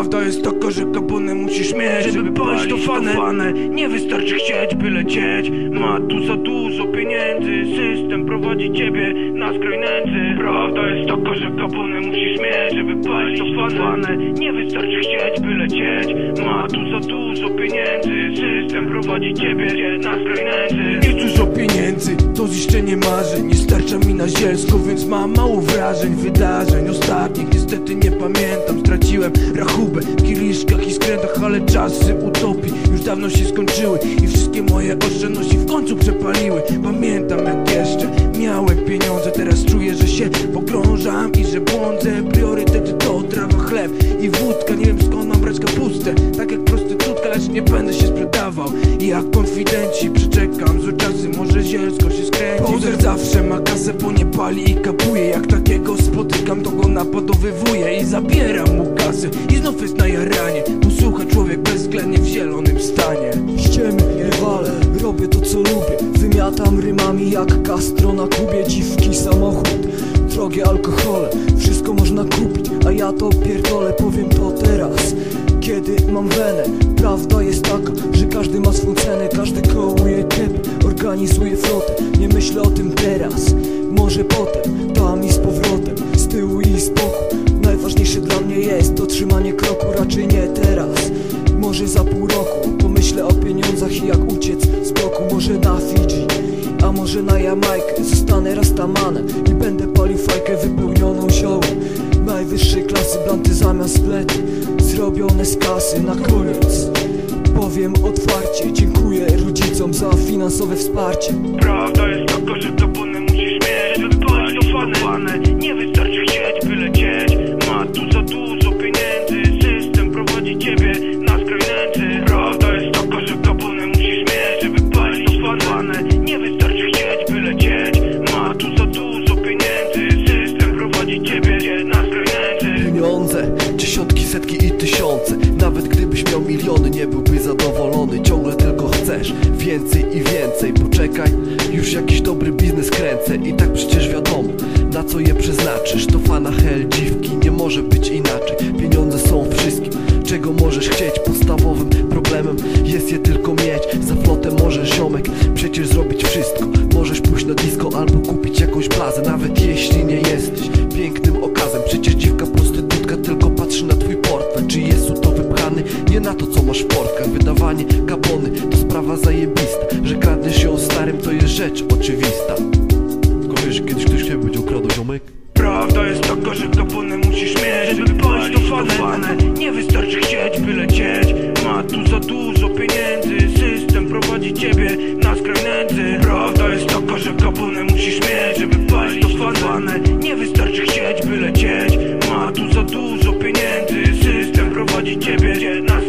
Prawda jest taka, że kapony musisz mieć Żeby palić to fanę. Nie wystarczy chcieć, by lecieć. Ma tu za dużo pieniędzy. System prowadzi ciebie na skraj nędzy. Prawda jest taka, że kapony musisz mieć Żeby palić to fanę. Nie wystarczy chcieć, by lecieć. Ma tu za dużo pieniędzy. System prowadzi ciebie na skraj nędzy. Nie dużo pieniędzy, to ziszczenie marzeń. Nie starcza mi na zielsko, więc mam mało wrażeń Wydarzeń ostatnich. Niestety nie pamiętam Straciłem rachubę. W kieliszkach i skrętach Ale czasy utopii już dawno się skończyły I wszystkie moje oszczędności w końcu przepaliły. Pamiętam jak jeszcze miałem pieniądze Teraz czuję, że się pogrążam i że błądzę. Priorytety to trawa, chleb i wódka. Nie wiem skąd mam brać kapustę. Tak jak prostytutka, lecz nie będę się sprzedawał. I jak konfidenci przeczekam złe czasy Może zielsko się skręci Pozer zawsze ma kasę, bo nie pali i kapuje. Jak takiego spotykam, to go napadowywuję I zabieram mu kasę i znów jest na jaranie Posłucha człowiek bezwzględnie w zielonym stanie. Ściemy, rywale, robię to co lubię. Wymiatam rymami jak Castro na Kubie Dziwki, samochód, drogie alkohole Wszystko można kupić, a ja to pierdolę Powiem to teraz, kiedy mam wenę Prawda jest taka, że każdy ma swą cenę Każdy kołuje kep, organizuje flotę. Nie myślę o tym teraz, może potem nie teraz, może za pół roku Pomyślę o pieniądzach i jak uciec z bloku Może na Fidżi, a może na Jamajkę. Zostanę rastamanem i będę palił fajkę wypełnioną ziołem. Najwyższej klasy blanty zamiast blety Zrobione z kasy na koniec. Powiem otwarcie, dziękuję rodzicom za finansowe wsparcie. Prawda jest taka, że kapony musisz mieć palić to fanę Nie wystarczy Pieniądze, dziesiątki, setki i tysiące. Nawet gdybyś miał miliony, nie byłbyś zadowolony. Ciągle tylko chcesz więcej i więcej. Poczekaj, już jakiś dobry biznes kręcę. I tak przecież wiadomo, na co je przeznaczysz. To fana hell, dziwki, nie może być inaczej. Pieniądze są wszystkim, czego możesz chcieć. Podstawowym problemem jest je tylko mieć. Za flotę możesz ziomek przecież zrobić Wydawanie kapony to sprawa zajebista Że kradniesz ją starym to jest rzecz oczywista. Tylko wiesz, kiedyś ktoś ciebie będzie ukradł ziomek? Prawda jest taka, że kapony musisz mieć Żeby paść do fanę Nie wystarczy chcieć, by lecieć. Ma tu za dużo pieniędzy System prowadzi ciebie na skraj nędzy Prawda jest taka, że kapony musisz mieć Żeby paść do fanę Nie wystarczy chcieć, by lecieć. Ma tu za dużo pieniędzy System prowadzi ciebie na